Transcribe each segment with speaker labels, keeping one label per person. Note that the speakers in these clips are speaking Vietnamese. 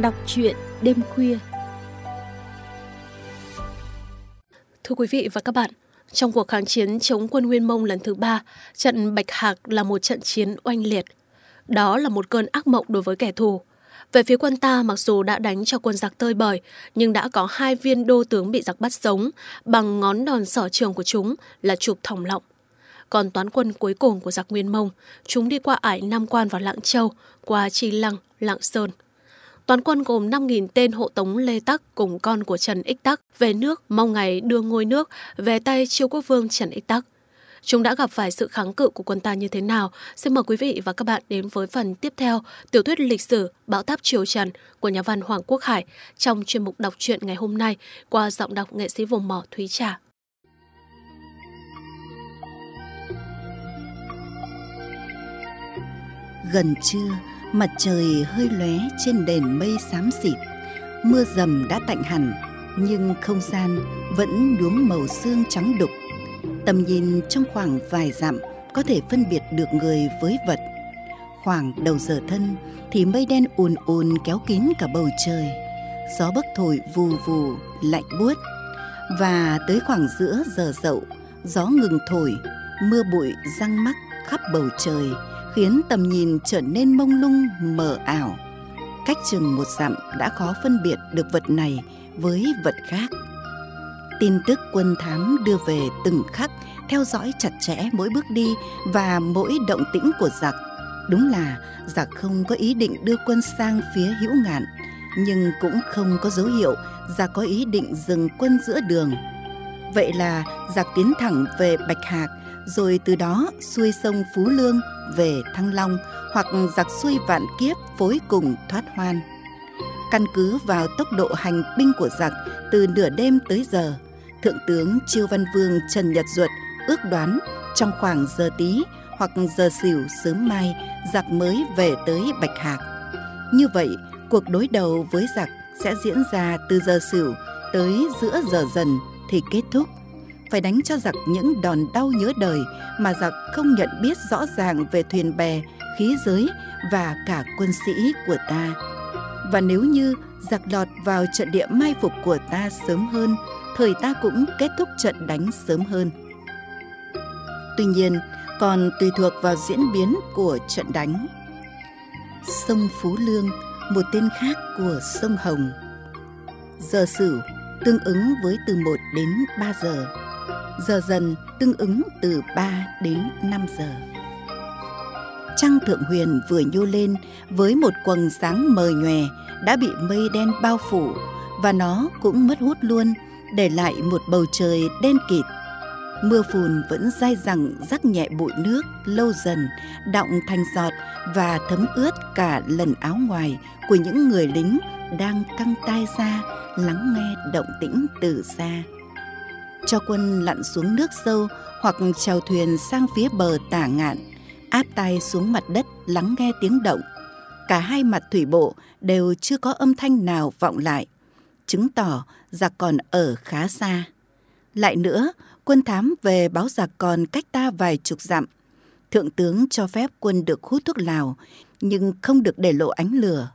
Speaker 1: Đọc truyện đêm khuya Thưa quý vị và các bạn, trong cuộc kháng chiến chống quân Nguyên Mông lần thứ ba, trận Bạch Hạc là một trận chiến oanh liệt. Đó là một cơn ác mộng đối với kẻ thù. Về phía quân ta mặc dù đã đánh cho quân giặc tơi bời, nhưng đã có hai viên đô tướng bị giặc bắt sống bằng ngón đòn sở trường của chúng là chụp thòng lọng. Còn toán quân cuối cùng của giặc Nguyên Mông, chúng đi qua ải Nam Quan và Lạng Châu, qua Chi Lăng, Lạng Sơn. Toàn quân gồm 5.000 tên hộ tống Lê Tắc cùng con của Trần Ích Tắc về nước mong ngày đưa ngôi nước về tay triều quốc vương Trần Ích Tắc. Chúng đã gặp phải sự kháng cự của quân ta như thế nào? Xin mời quý vị và các bạn đến với phần tiếp theo tiểu thuyết lịch sử Bão táp Triều Trần của nhà văn Hoàng Quốc Hải trong chuyên mục đọc truyện ngày hôm nay qua giọng đọc nghệ sĩ vùng mỏ Thúy Trà.
Speaker 2: Gần trưa, mặt trời hơi lóe trên đền mây xám xịt. Mưa dầm đã tạnh hẳn, nhưng không gian vẫn nhuốm màu xương trắng đục. Tầm nhìn trong khoảng vài dặm có thể phân biệt được người với vật. Khoảng đầu giờ thân thì mây đen ùn ùn kéo kín cả bầu trời. Gió bấc thổi vù vù, lạnh buốt. Và tới khoảng giữa giờ dậu, gió ngừng thổi, mưa bụi răng mắc khắp bầu trời khiến tầm nhìn trở nên mông lung mờ ảo. Cách chừng một dặm đã khó phân biệt được vật này với vật khác. Tin tức quân thám đưa về từng khắc, theo dõi chặt chẽ mỗi bước đi và mỗi động tĩnh của giặc. Đúng là giặc không có ý định đưa quân sang phía hữu ngạn, nhưng cũng không có dấu hiệu giặc có ý định dừng quân giữa đường. Vậy là giặc tiến thẳng về Bạch Hạc, rồi từ đó xuôi sông Phú Lương về Thăng Long hoặc giặc xuôi vạn kiếp phối cùng thoát hoan. Căn cứ vào tốc độ hành binh của giặc từ nửa đêm tới giờ, Thượng tướng Chiêu Văn Vương Trần Nhật Duật ước đoán trong khoảng giờ tí hoặc giờ xỉu sớm mai giặc mới về tới Bạch Hạc. Như vậy, cuộc đối đầu với giặc sẽ diễn ra từ giờ xỉu tới giữa giờ dần thì kết thúc phải đánh cho giặc những đòn đau nhớ đời mà giặc không nhận biết rõ ràng về thuyền bè, khí giới và cả quân sĩ của ta. Và nếu như giặc lọt vào trận địa mai phục của ta sớm hơn, thời ta cũng kết thúc trận đánh sớm hơn. Tuy nhiên, còn tùy thuộc vào diễn biến của trận đánh. Sông Phú Lương, một tên khác của sông Hồng. Giờ sử tương ứng với từ 1 đến 3 giờ giờ dần tương ứng từ 3 đến 5 giờ. Trăng thượng huyền vừa nhô lên với một quầng sáng mờ nhòe đã bị mây đen bao phủ và nó cũng mất hút luôn, để lại một bầu trời đen kịt. Mưa phùn vẫn dai dẳng rắc nhẹ bụi nước lâu dần, đọng thành giọt và thấm ướt cả lần áo ngoài của những người lính đang căng tai ra, lắng nghe động tĩnh từ xa cho quân lặn xuống nước sâu hoặc chèo thuyền sang phía bờ tả ngạn, áp tay xuống mặt đất lắng nghe tiếng động. Cả hai mặt thủy bộ đều chưa có âm thanh nào vọng lại, chứng tỏ giặc còn ở khá xa. Lại nữa, quân thám về báo giặc còn cách ta vài chục dặm. Thượng tướng cho phép quân được hút thuốc lào, nhưng không được để lộ ánh lửa.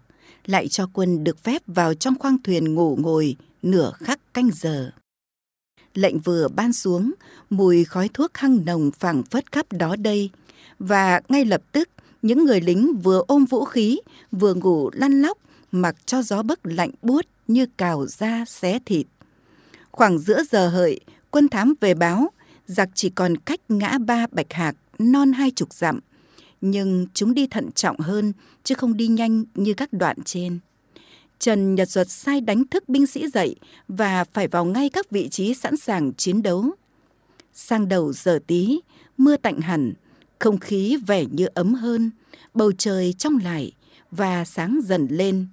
Speaker 2: Lại cho quân được phép vào trong khoang thuyền ngủ ngồi nửa khắc canh giờ lệnh vừa ban xuống, mùi khói thuốc hăng nồng phảng phất khắp đó đây. Và ngay lập tức, những người lính vừa ôm vũ khí, vừa ngủ lăn lóc, mặc cho gió bấc lạnh buốt như cào da xé thịt. Khoảng giữa giờ hợi, quân thám về báo, giặc chỉ còn cách ngã ba bạch hạc non hai chục dặm. Nhưng chúng đi thận trọng hơn, chứ không đi nhanh như các đoạn trên. Trần Nhật Duật sai đánh thức binh sĩ dậy và phải vào ngay các vị trí sẵn sàng chiến đấu. Sang đầu giờ tí, mưa tạnh hẳn, không khí vẻ như ấm hơn, bầu trời trong lại và sáng dần lên.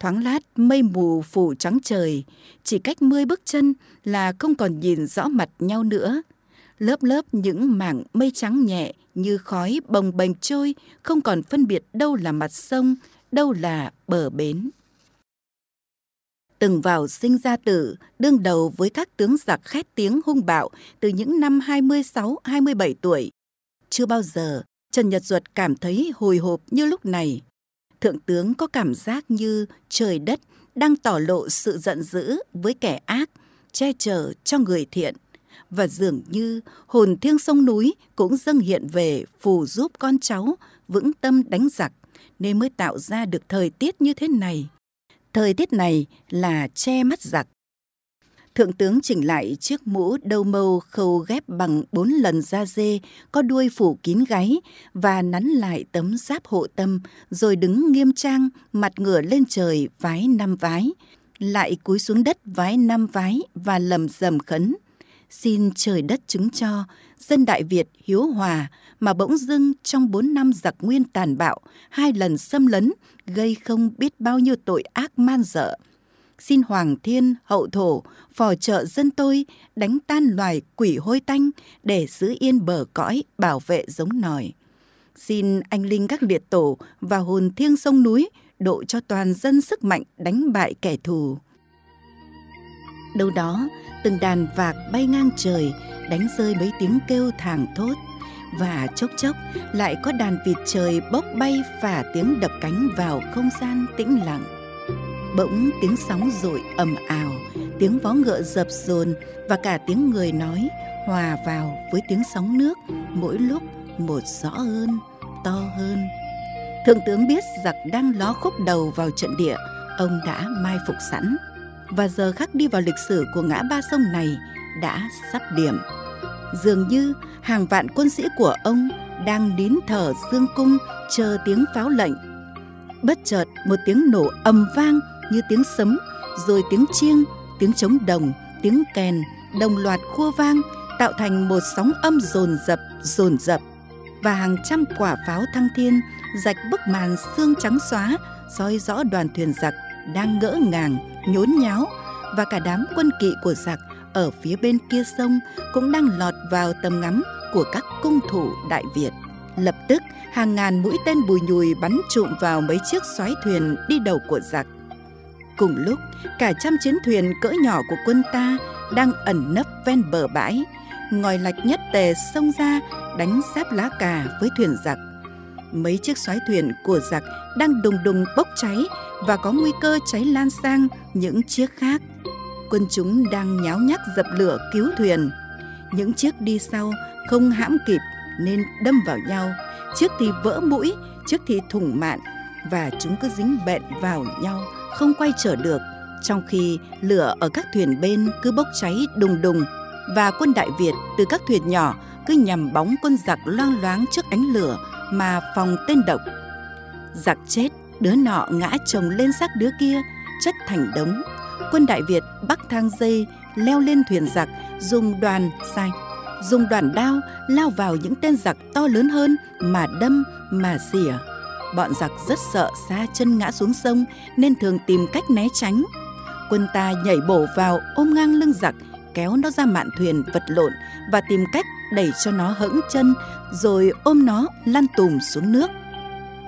Speaker 2: Thoáng lát mây mù phủ trắng trời, chỉ cách mươi bước chân là không còn nhìn rõ mặt nhau nữa. Lớp lớp những mảng mây trắng nhẹ như khói bồng bềnh trôi, không còn phân biệt đâu là mặt sông, đâu là bờ bến từng vào sinh ra tử, đương đầu với các tướng giặc khét tiếng hung bạo từ những năm 26-27 tuổi. Chưa bao giờ Trần Nhật Duật cảm thấy hồi hộp như lúc này. Thượng tướng có cảm giác như trời đất đang tỏ lộ sự giận dữ với kẻ ác, che chở cho người thiện. Và dường như hồn thiêng sông núi cũng dâng hiện về phù giúp con cháu vững tâm đánh giặc, nên mới tạo ra được thời tiết như thế này. Thời tiết này là che mắt giặc. Thượng tướng chỉnh lại chiếc mũ đầu mâu khâu ghép bằng bốn lần da dê, có đuôi phủ kín gáy và nắn lại tấm giáp hộ tâm, rồi đứng nghiêm trang, mặt ngửa lên trời vái năm vái, lại cúi xuống đất vái năm vái và lầm rầm khấn. Xin trời đất chứng cho, dân Đại Việt hiếu hòa, mà bỗng dưng trong bốn năm giặc nguyên tàn bạo, hai lần xâm lấn, gây không biết bao nhiêu tội ác man dợ xin Hoàng Thiên, Hậu Thổ, phò trợ dân tôi, đánh tan loài quỷ hôi tanh để giữ yên bờ cõi, bảo vệ giống nòi. Xin anh linh các liệt tổ và hồn thiêng sông núi độ cho toàn dân sức mạnh đánh bại kẻ thù. Đâu đó, từng đàn vạc bay ngang trời, đánh rơi mấy tiếng kêu thàng thốt. Và chốc chốc lại có đàn vịt trời bốc bay phả tiếng đập cánh vào không gian tĩnh lặng. Bỗng tiếng sóng rội ầm ào tiếng vó ngựa dập dồn và cả tiếng người nói hòa vào với tiếng sóng nước mỗi lúc một rõ hơn to hơn. Thượng tướng biết giặc đang ló khúc đầu vào trận địa ông đã mai phục sẵn và giờ khắc đi vào lịch sử của ngã ba sông này đã sắp điểm. Dường như hàng vạn quân sĩ của ông đang nín thở dương cung chờ tiếng pháo lệnh. Bất chợt một tiếng nổ ầm vang như tiếng sấm, rồi tiếng chiêng, tiếng trống đồng, tiếng kèn đồng loạt khua vang tạo thành một sóng âm dồn dập dồn dập. Và hàng trăm quả pháo thăng thiên rạch bức màn xương trắng xóa soi rõ đoàn thuyền giặc đang ngỡ ngàng nhốn nháo và cả đám quân kỵ của giặc ở phía bên kia sông cũng đang lọt vào tầm ngắm của các cung thủ đại việt lập tức hàng ngàn mũi tên bùi nhùi bắn trụm vào mấy chiếc xoáy thuyền đi đầu của giặc Cùng lúc, cả trăm chiến thuyền cỡ nhỏ của quân ta đang ẩn nấp ven bờ bãi, ngòi lạch nhất tề xông ra đánh sáp lá cà với thuyền giặc. Mấy chiếc xoáy thuyền của giặc đang đùng đùng bốc cháy và có nguy cơ cháy lan sang những chiếc khác. Quân chúng đang nháo nhác dập lửa cứu thuyền. Những chiếc đi sau không hãm kịp nên đâm vào nhau. Chiếc thì vỡ mũi, chiếc thì thủng mạn và chúng cứ dính bện vào nhau không quay trở được trong khi lửa ở các thuyền bên cứ bốc cháy đùng đùng và quân đại việt từ các thuyền nhỏ cứ nhằm bóng quân giặc loang loáng trước ánh lửa mà phòng tên độc. Giặc chết đứa nọ ngã chồng lên xác đứa kia chất thành đống. Quân đại việt bắc thang dây leo lên thuyền giặc dùng đoàn sai dùng đoàn đao lao vào những tên giặc to lớn hơn mà đâm mà xỉa. Bọn giặc rất sợ xa chân ngã xuống sông nên thường tìm cách né tránh. Quân ta nhảy bổ vào ôm ngang lưng giặc, kéo nó ra mạn thuyền vật lộn và tìm cách đẩy cho nó hững chân rồi ôm nó lăn tùm xuống nước.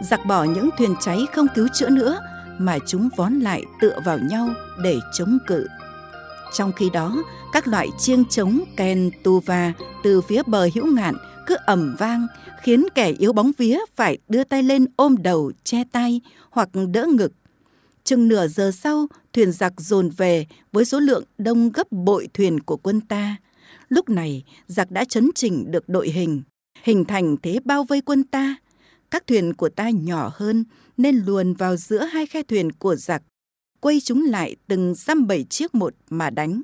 Speaker 2: Giặc bỏ những thuyền cháy không cứu chữa nữa mà chúng vón lại tựa vào nhau để chống cự. Trong khi đó, các loại chiêng trống kèn tù và từ phía bờ hữu ngạn cứ ầm vang khiến kẻ yếu bóng vía phải đưa tay lên ôm đầu che tay hoặc đỡ ngực. Chừng nửa giờ sau, thuyền giặc dồn về với số lượng đông gấp bội thuyền của quân ta. Lúc này, giặc đã chấn chỉnh được đội hình, hình thành thế bao vây quân ta. Các thuyền của ta nhỏ hơn nên luồn vào giữa hai khe thuyền của giặc, quay chúng lại từng dăm bảy chiếc một mà đánh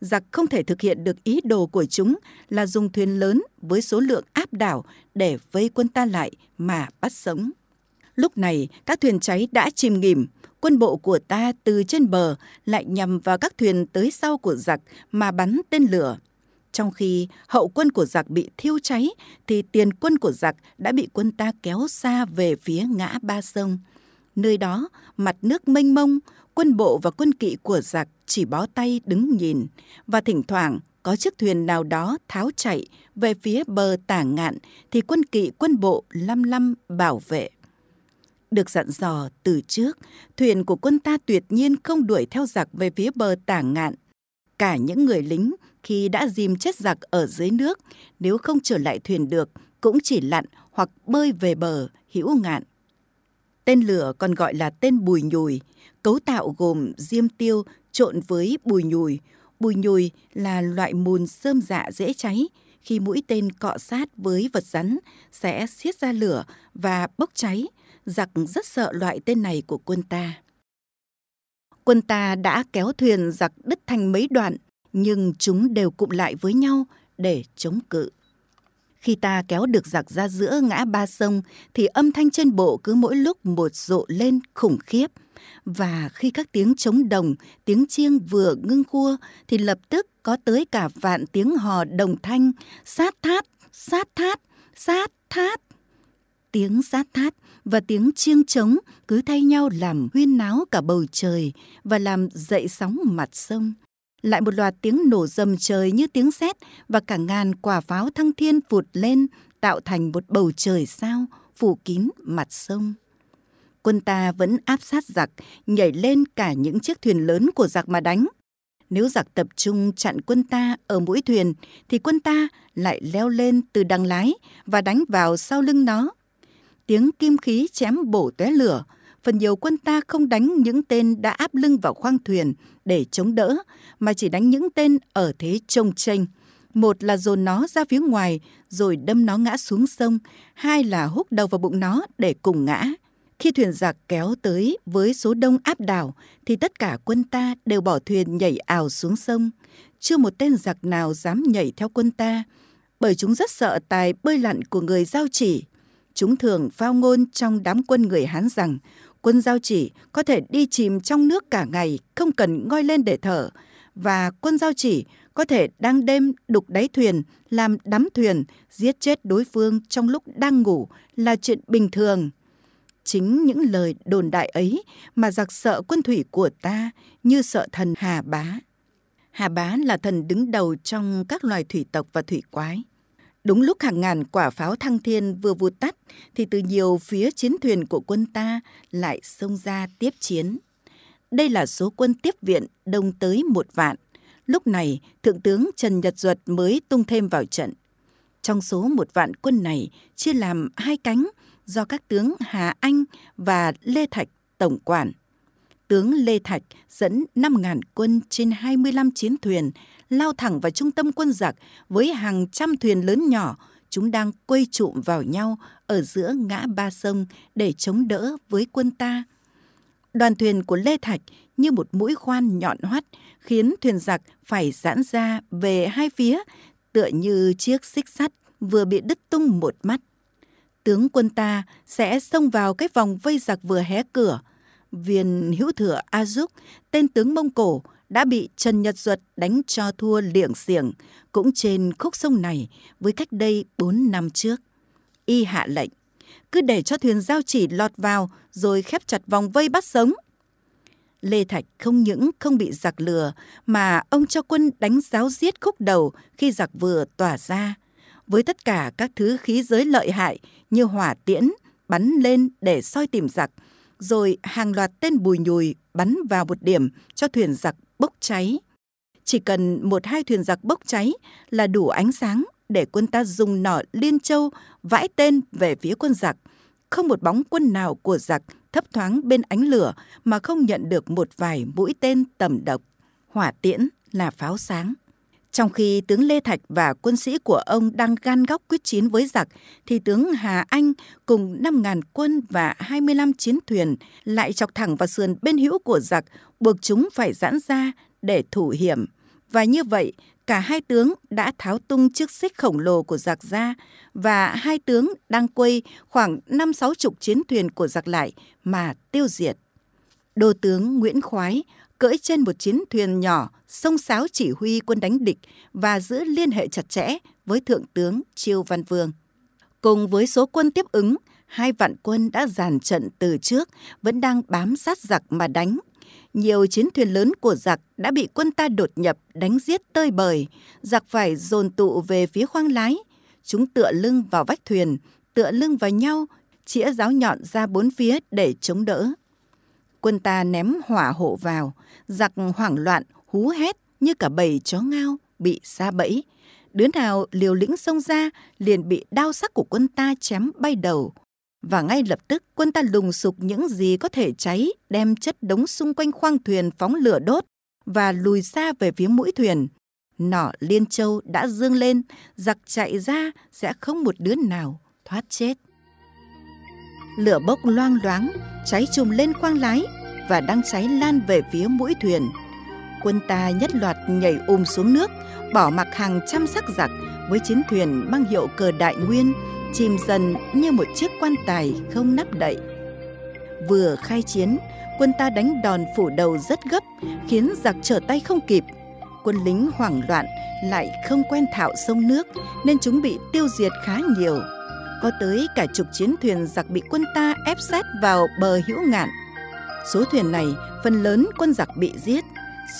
Speaker 2: giặc không thể thực hiện được ý đồ của chúng là dùng thuyền lớn với số lượng áp đảo để vây quân ta lại mà bắt sống. Lúc này, các thuyền cháy đã chìm nghỉm, quân bộ của ta từ trên bờ lại nhằm vào các thuyền tới sau của giặc mà bắn tên lửa. Trong khi hậu quân của giặc bị thiêu cháy, thì tiền quân của giặc đã bị quân ta kéo xa về phía ngã ba sông. Nơi đó, mặt nước mênh mông, quân bộ và quân kỵ của giặc chỉ bó tay đứng nhìn và thỉnh thoảng có chiếc thuyền nào đó tháo chạy về phía bờ tả ngạn thì quân kỵ quân bộ lăm lăm bảo vệ. Được dặn dò từ trước, thuyền của quân ta tuyệt nhiên không đuổi theo giặc về phía bờ tả ngạn. Cả những người lính khi đã dìm chết giặc ở dưới nước, nếu không trở lại thuyền được, cũng chỉ lặn hoặc bơi về bờ hữu ngạn. Tên lửa còn gọi là tên bùi nhùi, cấu tạo gồm diêm tiêu trộn với bùi nhùi. Bùi nhùi là loại mùn sơm dạ dễ cháy, khi mũi tên cọ sát với vật rắn sẽ xiết ra lửa và bốc cháy. Giặc rất sợ loại tên này của quân ta. Quân ta đã kéo thuyền giặc đứt thành mấy đoạn, nhưng chúng đều cụm lại với nhau để chống cự. Khi ta kéo được giặc ra giữa ngã ba sông thì âm thanh trên bộ cứ mỗi lúc một rộ lên khủng khiếp. Và khi các tiếng trống đồng, tiếng chiêng vừa ngưng khua thì lập tức có tới cả vạn tiếng hò đồng thanh sát thát, sát thát, sát thát. Tiếng sát thát và tiếng chiêng trống cứ thay nhau làm huyên náo cả bầu trời và làm dậy sóng mặt sông lại một loạt tiếng nổ rầm trời như tiếng sét và cả ngàn quả pháo thăng thiên vụt lên tạo thành một bầu trời sao phủ kín mặt sông. Quân ta vẫn áp sát giặc, nhảy lên cả những chiếc thuyền lớn của giặc mà đánh. Nếu giặc tập trung chặn quân ta ở mũi thuyền, thì quân ta lại leo lên từ đằng lái và đánh vào sau lưng nó. Tiếng kim khí chém bổ tóe lửa, phần nhiều quân ta không đánh những tên đã áp lưng vào khoang thuyền để chống đỡ, mà chỉ đánh những tên ở thế trông tranh. Một là dồn nó ra phía ngoài, rồi đâm nó ngã xuống sông. Hai là húc đầu vào bụng nó để cùng ngã. Khi thuyền giặc kéo tới với số đông áp đảo, thì tất cả quân ta đều bỏ thuyền nhảy ảo xuống sông. Chưa một tên giặc nào dám nhảy theo quân ta, bởi chúng rất sợ tài bơi lặn của người giao chỉ. Chúng thường phao ngôn trong đám quân người Hán rằng, quân giao chỉ có thể đi chìm trong nước cả ngày, không cần ngoi lên để thở. Và quân giao chỉ có thể đang đêm đục đáy thuyền, làm đắm thuyền, giết chết đối phương trong lúc đang ngủ là chuyện bình thường. Chính những lời đồn đại ấy mà giặc sợ quân thủy của ta như sợ thần hà bá. Hà bá là thần đứng đầu trong các loài thủy tộc và thủy quái. Đúng lúc hàng ngàn quả pháo thăng thiên vừa vụt tắt, thì từ nhiều phía chiến thuyền của quân ta lại xông ra tiếp chiến. Đây là số quân tiếp viện đông tới một vạn. Lúc này, Thượng tướng Trần Nhật Duật mới tung thêm vào trận. Trong số một vạn quân này, chia làm hai cánh do các tướng Hà Anh và Lê Thạch tổng quản. Tướng Lê Thạch dẫn 5.000 quân trên 25 chiến thuyền, lao thẳng vào trung tâm quân giặc với hàng trăm thuyền lớn nhỏ. Chúng đang quây trụm vào nhau ở giữa ngã ba sông để chống đỡ với quân ta. Đoàn thuyền của Lê Thạch như một mũi khoan nhọn hoắt, khiến thuyền giặc phải giãn ra về hai phía, tựa như chiếc xích sắt vừa bị đứt tung một mắt. Tướng quân ta sẽ xông vào cái vòng vây giặc vừa hé cửa. Viên hữu thừa A Dúc, tên tướng Mông Cổ, đã bị Trần Nhật Duật đánh cho thua liệng xiềng cũng trên khúc sông này với cách đây bốn năm trước. Y hạ lệnh, cứ để cho thuyền giao chỉ lọt vào rồi khép chặt vòng vây bắt sống. Lê Thạch không những không bị giặc lừa mà ông cho quân đánh giáo giết khúc đầu khi giặc vừa tỏa ra. Với tất cả các thứ khí giới lợi hại như hỏa tiễn, bắn lên để soi tìm giặc, rồi hàng loạt tên bùi nhùi bắn vào một điểm cho thuyền giặc bốc cháy. Chỉ cần một hai thuyền giặc bốc cháy là đủ ánh sáng để quân ta dùng nỏ liên châu vãi tên về phía quân giặc. Không một bóng quân nào của giặc thấp thoáng bên ánh lửa mà không nhận được một vài mũi tên tầm độc. Hỏa tiễn là pháo sáng. Trong khi tướng Lê Thạch và quân sĩ của ông đang gan góc quyết chiến với giặc, thì tướng Hà Anh cùng 5.000 quân và 25 chiến thuyền lại chọc thẳng vào sườn bên hữu của giặc, buộc chúng phải giãn ra để thủ hiểm. Và như vậy, cả hai tướng đã tháo tung chiếc xích khổng lồ của giặc ra và hai tướng đang quây khoảng năm sáu chục chiến thuyền của giặc lại mà tiêu diệt. Đô tướng Nguyễn Khoái cưỡi trên một chiến thuyền nhỏ sông sáo chỉ huy quân đánh địch và giữ liên hệ chặt chẽ với Thượng tướng Chiêu Văn Vương. Cùng với số quân tiếp ứng, hai vạn quân đã dàn trận từ trước, vẫn đang bám sát giặc mà đánh. Nhiều chiến thuyền lớn của giặc đã bị quân ta đột nhập, đánh giết tơi bời. Giặc phải dồn tụ về phía khoang lái. Chúng tựa lưng vào vách thuyền, tựa lưng vào nhau, chĩa giáo nhọn ra bốn phía để chống đỡ. Quân ta ném hỏa hộ vào, giặc hoảng loạn, hú hét như cả bầy chó ngao bị xa bẫy. Đứa nào liều lĩnh xông ra liền bị đao sắc của quân ta chém bay đầu. Và ngay lập tức quân ta lùng sục những gì có thể cháy, đem chất đống xung quanh khoang thuyền phóng lửa đốt và lùi xa về phía mũi thuyền. Nỏ liên châu đã dương lên, giặc chạy ra sẽ không một đứa nào thoát chết. Lửa bốc loang loáng, cháy trùm lên khoang lái và đang cháy lan về phía mũi thuyền. Quân ta nhất loạt nhảy ôm xuống nước, bỏ mặc hàng trăm sắc giặc với chiến thuyền mang hiệu cờ đại nguyên, chìm dần như một chiếc quan tài không nắp đậy. Vừa khai chiến, quân ta đánh đòn phủ đầu rất gấp, khiến giặc trở tay không kịp. Quân lính hoảng loạn, lại không quen thạo sông nước, nên chúng bị tiêu diệt khá nhiều. Có tới cả chục chiến thuyền giặc bị quân ta ép sát vào bờ hữu ngạn. Số thuyền này, phần lớn quân giặc bị giết,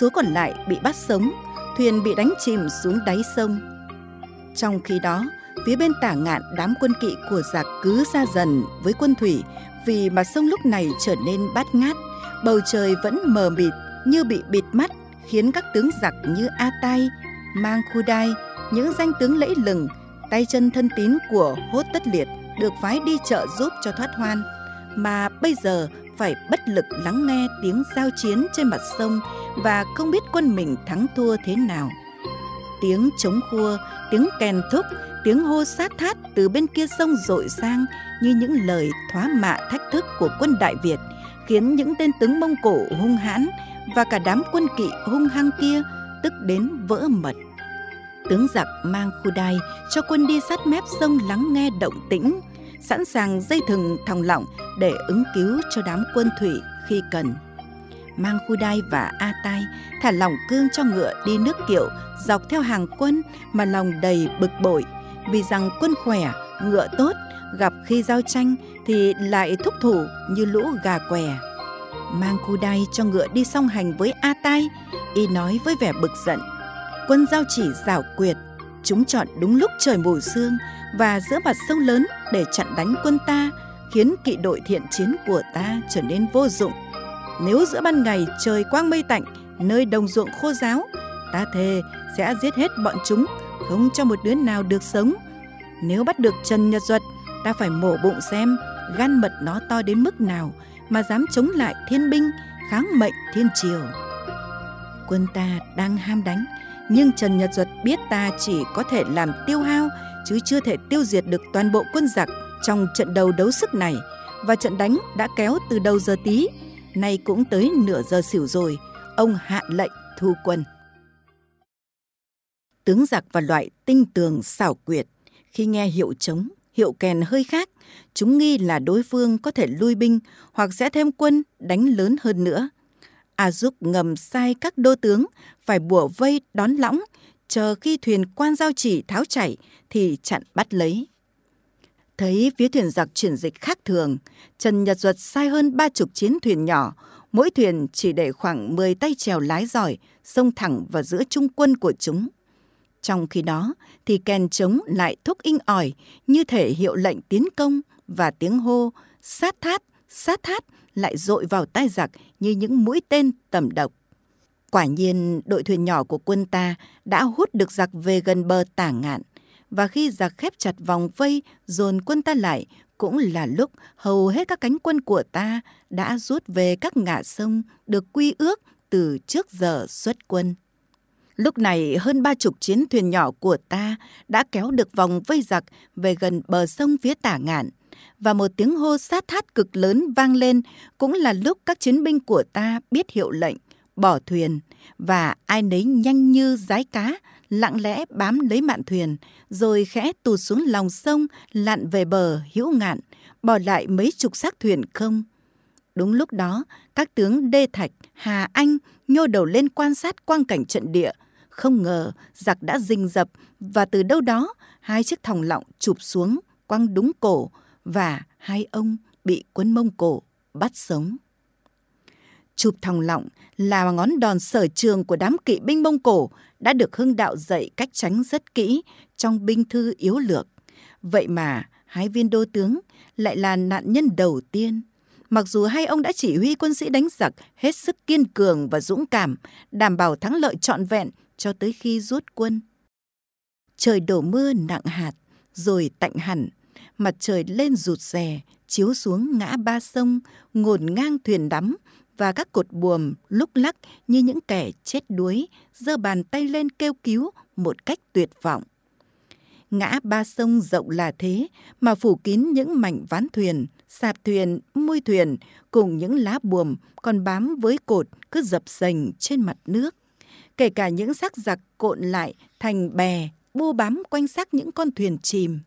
Speaker 2: số còn lại bị bắt sống, thuyền bị đánh chìm xuống đáy sông. Trong khi đó, phía bên tả ngạn đám quân kỵ của giặc cứ xa dần với quân thủy vì mà sông lúc này trở nên bát ngát, bầu trời vẫn mờ mịt như bị bịt mắt khiến các tướng giặc như A Tai, Mang Khu Đai, những danh tướng lẫy lừng, tay chân thân tín của Hốt Tất Liệt được phái đi chợ giúp cho thoát hoan, mà bây giờ phải bất lực lắng nghe tiếng giao chiến trên mặt sông và không biết quân mình thắng thua thế nào. Tiếng chống khua, tiếng kèn thúc, tiếng hô sát thát từ bên kia sông rội sang như những lời thoá mạ thách thức của quân Đại Việt, khiến những tên tướng Mông Cổ hung hãn và cả đám quân kỵ hung hăng kia tức đến vỡ mật. Tướng giặc mang khu đai cho quân đi sát mép sông lắng nghe động tĩnh, sẵn sàng dây thừng thòng lọng để ứng cứu cho đám quân thủy khi cần. Mang khu đai và A Tai thả lỏng cương cho ngựa đi nước kiệu dọc theo hàng quân mà lòng đầy bực bội vì rằng quân khỏe, ngựa tốt, gặp khi giao tranh thì lại thúc thủ như lũ gà què. Mang khu đai cho ngựa đi song hành với A Tai, y nói với vẻ bực giận. Quân giao chỉ rảo quyệt, chúng chọn đúng lúc trời mù sương và giữa mặt sông lớn để chặn đánh quân ta, khiến kỵ đội thiện chiến của ta trở nên vô dụng. Nếu giữa ban ngày trời quang mây tạnh, nơi đồng ruộng khô giáo, ta thề sẽ giết hết bọn chúng không cho một đứa nào được sống. Nếu bắt được Trần Nhật Duật, ta phải mổ bụng xem gan mật nó to đến mức nào mà dám chống lại thiên binh, kháng mệnh thiên triều. Quân ta đang ham đánh, nhưng Trần Nhật Duật biết ta chỉ có thể làm tiêu hao chứ chưa thể tiêu diệt được toàn bộ quân giặc trong trận đầu đấu sức này và trận đánh đã kéo từ đầu giờ tí, nay cũng tới nửa giờ xỉu rồi, ông hạ lệnh thu quân tướng giặc và loại tinh tường xảo quyệt. Khi nghe hiệu trống, hiệu kèn hơi khác, chúng nghi là đối phương có thể lui binh hoặc sẽ thêm quân đánh lớn hơn nữa. A Dục ngầm sai các đô tướng phải bùa vây đón lõng, chờ khi thuyền quan giao chỉ tháo chảy thì chặn bắt lấy. Thấy phía thuyền giặc chuyển dịch khác thường, Trần Nhật Duật sai hơn ba chục chiến thuyền nhỏ, mỗi thuyền chỉ để khoảng 10 tay chèo lái giỏi, xông thẳng vào giữa trung quân của chúng. Trong khi đó thì kèn trống lại thúc inh ỏi như thể hiệu lệnh tiến công và tiếng hô sát thát, sát thát lại dội vào tai giặc như những mũi tên tầm độc. Quả nhiên, đội thuyền nhỏ của quân ta đã hút được giặc về gần bờ tả ngạn và khi giặc khép chặt vòng vây, dồn quân ta lại, cũng là lúc hầu hết các cánh quân của ta đã rút về các ngã sông được quy ước từ trước giờ xuất quân. Lúc này, hơn ba chục chiến thuyền nhỏ của ta đã kéo được vòng vây giặc về gần bờ sông phía tả ngạn. Và một tiếng hô sát thát cực lớn vang lên cũng là lúc các chiến binh của ta biết hiệu lệnh, bỏ thuyền và ai nấy nhanh như rái cá, lặng lẽ bám lấy mạn thuyền, rồi khẽ tụt xuống lòng sông, lặn về bờ hữu ngạn, bỏ lại mấy chục xác thuyền không. Đúng lúc đó, các tướng Đê Thạch, Hà Anh nhô đầu lên quan sát quang cảnh trận địa, không ngờ giặc đã rình rập và từ đâu đó hai chiếc thòng lọng chụp xuống quăng đúng cổ và hai ông bị quân Mông Cổ bắt sống. Chụp thòng lọng là ngón đòn sở trường của đám kỵ binh Mông Cổ đã được Hưng Đạo dạy cách tránh rất kỹ trong binh thư yếu lược. Vậy mà hai viên đô tướng lại là nạn nhân đầu tiên. Mặc dù hai ông đã chỉ huy quân sĩ đánh giặc hết sức kiên cường và dũng cảm, đảm bảo thắng lợi trọn vẹn cho tới khi rút quân. Trời đổ mưa nặng hạt, rồi tạnh hẳn, mặt trời lên rụt rè, chiếu xuống ngã ba sông, ngổn ngang thuyền đắm và các cột buồm lúc lắc như những kẻ chết đuối, giơ bàn tay lên kêu cứu một cách tuyệt vọng. Ngã ba sông rộng là thế mà phủ kín những mảnh ván thuyền, sạp thuyền, mui thuyền cùng những lá buồm còn bám với cột cứ dập dềnh trên mặt nước. Kể cả những xác giặc cộn lại thành bè bu bám quanh xác những con thuyền chìm.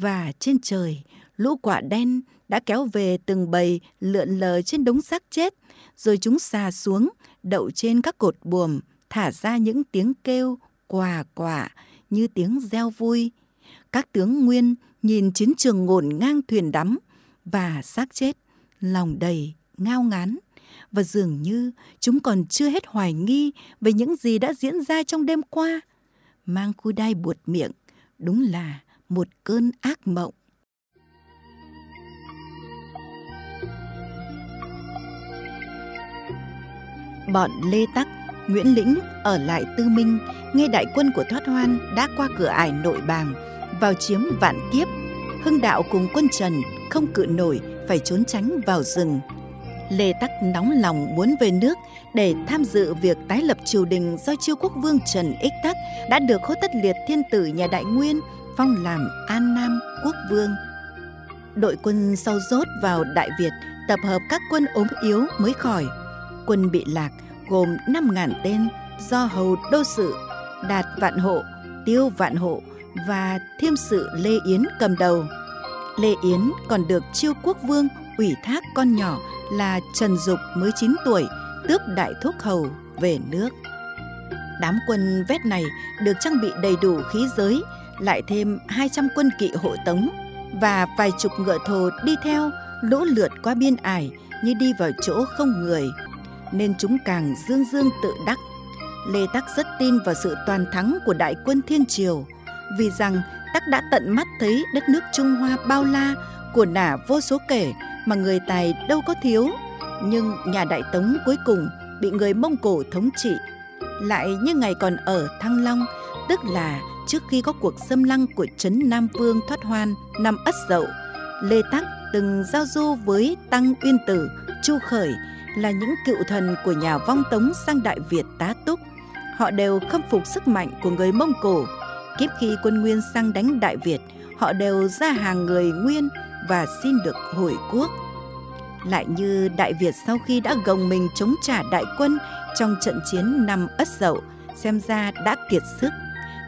Speaker 2: Và trên trời, lũ quả đen đã kéo về từng bầy lượn lờ trên đống xác chết, rồi chúng xà xuống, đậu trên các cột buồm, thả ra những tiếng kêu quà quạ như tiếng reo vui. Các tướng nguyên nhìn chiến trường ngổn ngang thuyền đắm và xác chết, lòng đầy, ngao ngán. Và dường như chúng còn chưa hết hoài nghi về những gì đã diễn ra trong đêm qua. Mang khu đai buột miệng, đúng là một cơn ác mộng. Bọn Lê Tắc, Nguyễn Lĩnh ở lại Tư Minh, nghe đại quân của Thoát Hoan đã qua cửa ải nội bàng, vào chiếm vạn kiếp. Hưng đạo cùng quân Trần không cự nổi phải trốn tránh vào rừng. Lê Tắc nóng lòng muốn về nước để tham dự việc tái lập triều đình do chiêu quốc vương Trần Ích Tắc đã được hốt tất liệt thiên tử nhà Đại Nguyên phong làm An Nam quốc vương. Đội quân sau rốt vào Đại Việt tập hợp các quân ốm yếu mới khỏi. Quân bị lạc gồm 5.000 tên do hầu đô sự Đạt Vạn Hộ, Tiêu Vạn Hộ và thiêm sự Lê Yến cầm đầu. Lê Yến còn được chiêu quốc vương ủy thác con nhỏ là Trần Dục mới 9 tuổi, tước đại thúc hầu về nước. Đám quân vét này được trang bị đầy đủ khí giới, lại thêm 200 quân kỵ hộ tống và vài chục ngựa thồ đi theo lũ lượt qua biên ải như đi vào chỗ không người, nên chúng càng dương dương tự đắc. Lê Tắc rất tin vào sự toàn thắng của đại quân Thiên Triều, vì rằng Tắc đã tận mắt thấy đất nước Trung Hoa bao la, của nả vô số kể mà người tài đâu có thiếu. Nhưng nhà Đại Tống cuối cùng bị người Mông Cổ thống trị. Lại như ngày còn ở Thăng Long, tức là trước khi có cuộc xâm lăng của Trấn Nam Vương thoát hoan năm Ất Dậu, Lê Tắc từng giao du với Tăng Uyên Tử, Chu Khởi là những cựu thần của nhà vong tống sang Đại Việt tá túc. Họ đều khâm phục sức mạnh của người Mông Cổ. Kiếp khi quân Nguyên sang đánh Đại Việt, họ đều ra hàng người Nguyên và xin được hồi quốc. Lại như Đại Việt sau khi đã gồng mình chống trả đại quân trong trận chiến năm Ất Dậu, xem ra đã kiệt sức.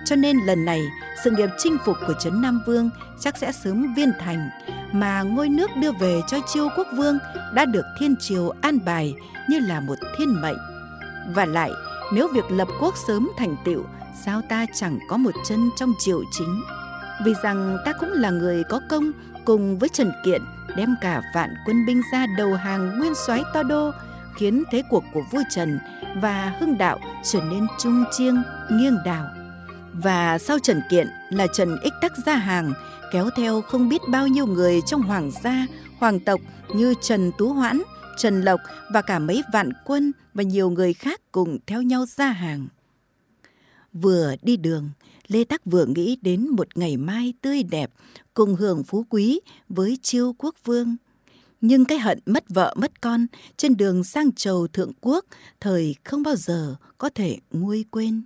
Speaker 2: Cho nên lần này, sự nghiệp chinh phục của Trấn Nam Vương chắc sẽ sớm viên thành, mà ngôi nước đưa về cho chiêu quốc vương đã được thiên triều an bài như là một thiên mệnh. Và lại, nếu việc lập quốc sớm thành tựu, sao ta chẳng có một chân trong triều chính? Vì rằng ta cũng là người có công cùng với Trần Kiện đem cả vạn quân binh ra đầu hàng nguyên soái to đô, khiến thế cuộc của vua Trần và hưng đạo trở nên trung chiêng, nghiêng đảo. Và sau Trần Kiện là Trần Ích Tắc ra hàng, kéo theo không biết bao nhiêu người trong hoàng gia, hoàng tộc như Trần Tú Hoãn, Trần Lộc và cả mấy vạn quân và nhiều người khác cùng theo nhau ra hàng. Vừa đi đường, Lê Tắc vừa nghĩ đến một ngày mai tươi đẹp cùng hưởng phú quý với chiêu quốc vương. Nhưng cái hận mất vợ mất con trên đường sang trầu thượng quốc thời không bao giờ có thể nguôi quên.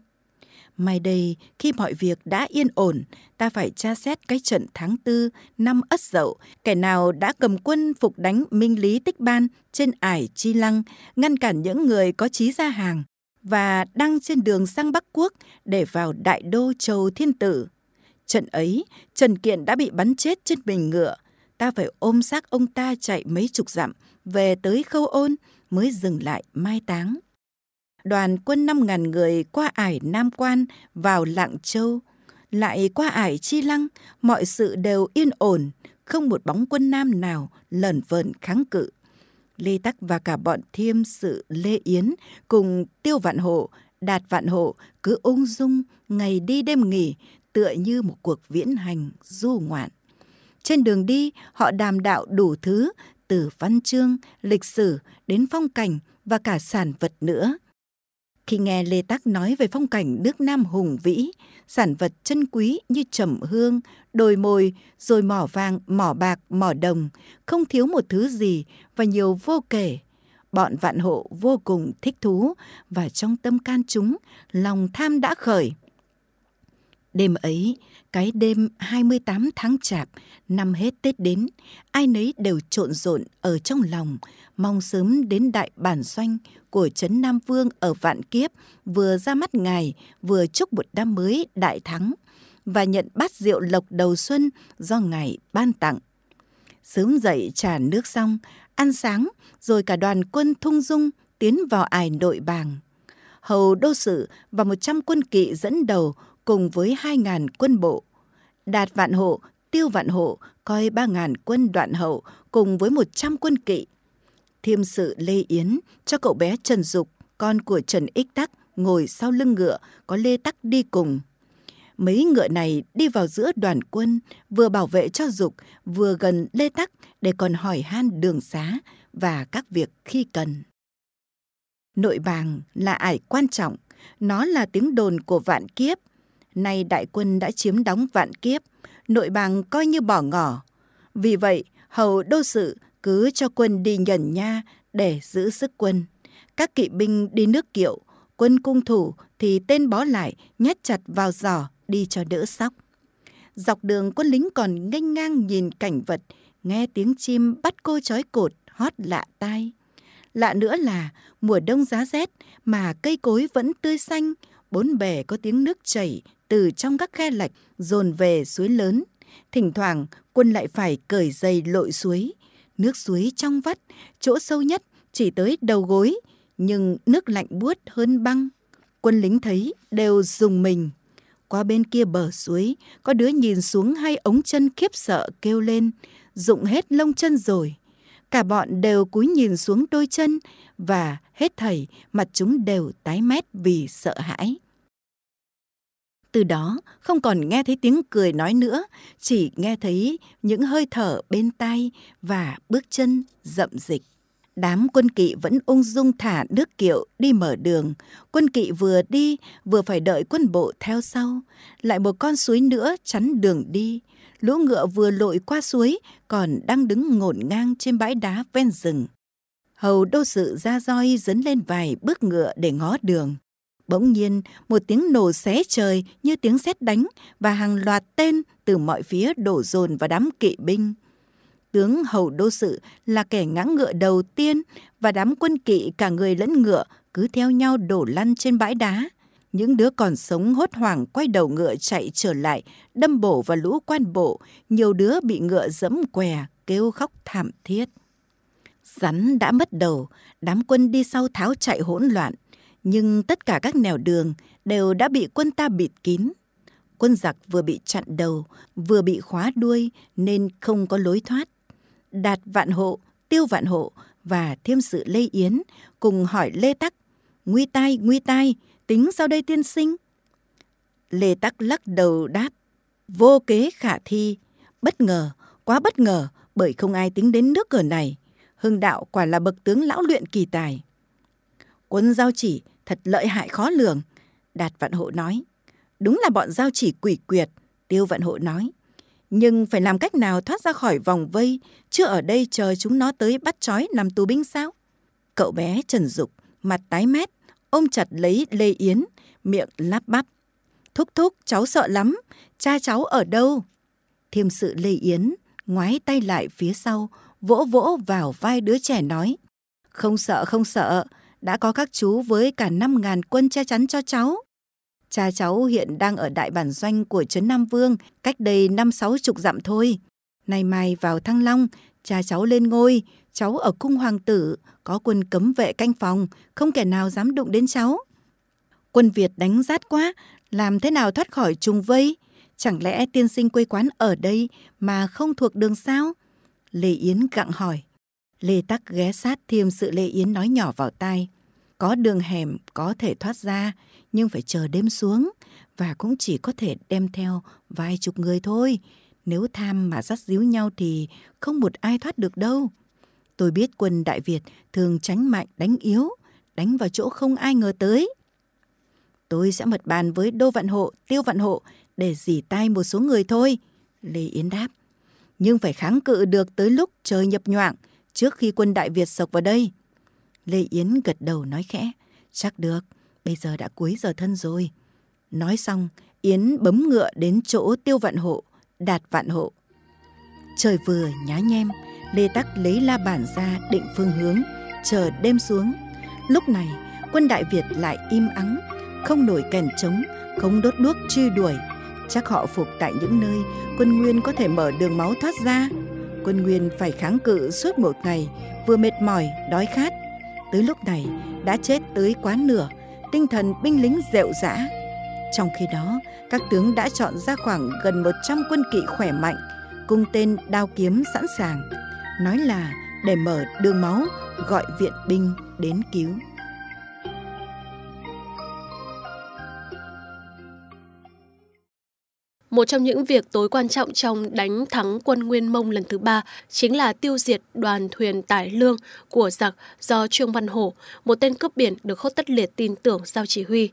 Speaker 2: Mai đây, khi mọi việc đã yên ổn, ta phải tra xét cái trận tháng tư năm Ất Dậu, kẻ nào đã cầm quân phục đánh Minh Lý Tích Ban trên ải Chi Lăng, ngăn cản những người có chí ra hàng, và đang trên đường sang Bắc Quốc để vào đại đô Châu Thiên Tử. Trận ấy, Trần Kiện đã bị bắn chết trên bình ngựa. Ta phải ôm xác ông ta chạy mấy chục dặm, về tới khâu ôn mới dừng lại mai táng. Đoàn quân năm ngàn người qua ải Nam Quan vào Lạng Châu, lại qua ải Chi Lăng, mọi sự đều yên ổn, không một bóng quân Nam nào lẩn vợn kháng cự. Lê Tắc và cả bọn thiêm sự Lê Yến cùng Tiêu Vạn Hộ, Đạt Vạn Hộ cứ ung dung ngày đi đêm nghỉ tựa như một cuộc viễn hành du ngoạn. Trên đường đi, họ đàm đạo đủ thứ, từ văn chương, lịch sử đến phong cảnh và cả sản vật nữa. Khi nghe Lê Tắc nói về phong cảnh nước Nam hùng vĩ, sản vật chân quý như trầm hương, đồi mồi, rồi mỏ vàng, mỏ bạc, mỏ đồng, không thiếu một thứ gì và nhiều vô kể. Bọn vạn hộ vô cùng thích thú và trong tâm can chúng, lòng tham đã khởi. Đêm ấy, cái đêm 28 tháng chạp, năm hết Tết đến, ai nấy đều trộn rộn ở trong lòng, mong sớm đến đại bản doanh của Trấn Nam Vương ở Vạn Kiếp, vừa ra mắt ngài, vừa chúc một năm mới đại thắng, và nhận bát rượu lộc đầu xuân do ngài ban tặng. Sớm dậy trà nước xong, ăn sáng, rồi cả đoàn quân thung dung tiến vào ải nội bàng. Hầu đô sự và một trăm quân kỵ dẫn đầu cùng với hai ngàn quân bộ. Đạt vạn hộ, tiêu vạn hộ, coi ba ngàn quân đoạn hậu cùng với một trăm quân kỵ. Thiêm sự Lê Yến cho cậu bé Trần Dục, con của Trần Ích Tắc, ngồi sau lưng ngựa, có Lê Tắc đi cùng. Mấy ngựa này đi vào giữa đoàn quân, vừa bảo vệ cho Dục, vừa gần Lê Tắc để còn hỏi han đường xá và các việc khi cần. Nội bàng là ải quan trọng, nó là tiếng đồn của vạn kiếp. Nay đại quân đã chiếm đóng vạn kiếp, nội bàng coi như bỏ ngỏ. Vì vậy, hầu đô sự cứ cho quân đi nhẩn nha để giữ sức quân. Các kỵ binh đi nước kiệu, quân cung thủ thì tên bó lại nhét chặt vào giỏ đi cho đỡ sóc. Dọc đường quân lính còn nghênh ngang nhìn cảnh vật, nghe tiếng chim bắt cô chói cột hót lạ tai. Lạ nữa là mùa đông giá rét mà cây cối vẫn tươi xanh, bốn bề có tiếng nước chảy từ trong các khe lạch dồn về suối lớn. Thỉnh thoảng quân lại phải cởi dây lội suối. Nước suối trong vắt, chỗ sâu nhất chỉ tới đầu gối, nhưng nước lạnh buốt hơn băng. Quân lính thấy đều dùng mình. Qua bên kia bờ suối, có đứa nhìn xuống hai ống chân khiếp sợ kêu lên, rụng hết lông chân rồi. Cả bọn đều cúi nhìn xuống đôi chân và hết thảy mặt chúng đều tái mét vì sợ hãi. Từ đó không còn nghe thấy tiếng cười nói nữa, chỉ nghe thấy những hơi thở bên tai và bước chân rậm dịch. Đám quân kỵ vẫn ung dung thả nước kiệu đi mở đường. Quân kỵ vừa đi vừa phải đợi quân bộ theo sau. Lại một con suối nữa chắn đường đi. Lũ ngựa vừa lội qua suối còn đang đứng ngổn ngang trên bãi đá ven rừng. Hầu đô sự ra roi dấn lên vài bước ngựa để ngó đường. Bỗng nhiên, một tiếng nổ xé trời như tiếng sét đánh và hàng loạt tên từ mọi phía đổ dồn vào đám kỵ binh. Tướng Hầu Đô Sự là kẻ ngã ngựa đầu tiên và đám quân kỵ cả người lẫn ngựa cứ theo nhau đổ lăn trên bãi đá. Những đứa còn sống hốt hoảng quay đầu ngựa chạy trở lại, đâm bổ vào lũ quan bộ, nhiều đứa bị ngựa dẫm què, kêu khóc thảm thiết. Rắn đã mất đầu, đám quân đi sau tháo chạy hỗn loạn, nhưng tất cả các nẻo đường đều đã bị quân ta bịt kín. Quân giặc vừa bị chặn đầu, vừa bị khóa đuôi nên không có lối thoát. Đạt vạn hộ, tiêu vạn hộ và thiêm sự Lê Yến cùng hỏi Lê Tắc, nguy tai, nguy tai, tính sao đây tiên sinh? Lê Tắc lắc đầu đáp, vô kế khả thi, bất ngờ, quá bất ngờ bởi không ai tính đến nước cờ này. Hưng đạo quả là bậc tướng lão luyện kỳ tài. Quân giao chỉ thật lợi hại khó lường, Đạt Vạn Hộ nói. Đúng là bọn giao chỉ quỷ quyệt, Tiêu Vạn Hộ nói. Nhưng phải làm cách nào thoát ra khỏi vòng vây, chứ ở đây chờ chúng nó tới bắt trói làm tù binh sao? Cậu bé Trần Dục, mặt tái mét, ôm chặt lấy Lê Yến, miệng lắp bắp. Thúc thúc, cháu sợ lắm, cha cháu ở đâu? Thiêm sự Lê Yến ngoái tay lại phía sau, vỗ vỗ vào vai đứa trẻ nói. Không sợ, không sợ, đã có các chú với cả năm ngàn quân che chắn cho cháu. Cha cháu hiện đang ở đại bản doanh của Trấn Nam Vương, cách đây năm sáu chục dặm thôi. Nay mai vào Thăng Long, cha cháu lên ngôi, cháu ở cung hoàng tử, có quân cấm vệ canh phòng, không kẻ nào dám đụng đến cháu. Quân Việt đánh rát quá, làm thế nào thoát khỏi trùng vây? Chẳng lẽ tiên sinh quê quán ở đây mà không thuộc đường sao? Lê Yến gặng hỏi. Lê Tắc ghé sát thêm sự Lê Yến nói nhỏ vào tai. Có đường hẻm có thể thoát ra, nhưng phải chờ đêm xuống và cũng chỉ có thể đem theo vài chục người thôi. Nếu tham mà dắt díu nhau thì không một ai thoát được đâu. Tôi biết quân Đại Việt thường tránh mạnh đánh yếu, đánh vào chỗ không ai ngờ tới. Tôi sẽ mật bàn với Đô Vạn Hộ, Tiêu Vạn Hộ để dỉ tay một số người thôi. Lê Yến đáp. Nhưng phải kháng cự được tới lúc trời nhập nhoạng trước khi quân Đại Việt sộc vào đây. Lê Yến gật đầu nói khẽ. Chắc được, bây giờ đã cuối giờ thân rồi. Nói xong, Yến bấm ngựa đến chỗ Tiêu Vạn Hộ, Đạt Vạn Hộ. Trời vừa nhá nhem, Lê Tắc lấy la bản ra định phương hướng, chờ đêm xuống. Lúc này, quân Đại Việt lại im ắng, không nổi kèn trống, không đốt đuốc truy đuổi. Chắc họ phục tại những nơi quân Nguyên có thể mở đường máu thoát ra. Quân Nguyên phải kháng cự suốt một ngày, vừa mệt mỏi, đói khát. Tới lúc này đã chết tới quá nửa, tinh thần binh lính rệu rã. Trong khi đó, các tướng đã chọn ra khoảng gần 100 quân kỵ khỏe mạnh, cung tên đao kiếm sẵn sàng. Nói là để mở đường máu, gọi viện binh đến cứu.
Speaker 1: Một trong những việc tối quan trọng trong đánh thắng quân Nguyên Mông lần thứ ba chính là tiêu diệt đoàn thuyền tải lương của giặc do Trương Văn Hổ, một tên cướp biển được Khốt Tất Liệt tin tưởng giao chỉ huy.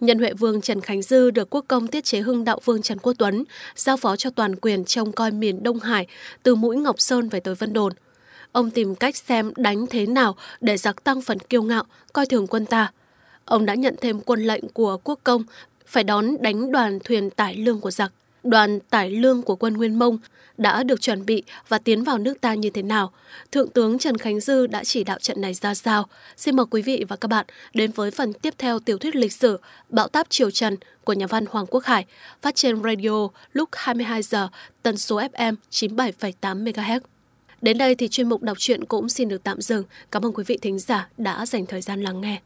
Speaker 1: Nhân Huệ Vương Trần Khánh Dư được quốc công tiết chế hưng đạo vương Trần Quốc Tuấn giao phó cho toàn quyền trông coi miền Đông Hải từ mũi Ngọc Sơn về tới Vân Đồn. Ông tìm cách xem đánh thế nào để giặc tăng phần kiêu ngạo, coi thường quân ta. Ông đã nhận thêm quân lệnh của quốc công phải đón đánh đoàn thuyền tải lương của giặc. Đoàn tải lương của quân Nguyên Mông đã được chuẩn bị và tiến vào nước ta như thế nào. Thượng tướng Trần Khánh Dư đã chỉ đạo trận này ra sao. Xin mời quý vị và các bạn đến với phần tiếp theo tiểu thuyết lịch sử Bão táp Triều Trần của nhà văn Hoàng Quốc Hải, phát trên radio lúc 22 giờ, tần số FM 97,8 MHz. Đến đây thì chuyên mục đọc truyện cũng xin được tạm dừng. Cảm ơn quý vị thính giả đã dành thời gian lắng nghe.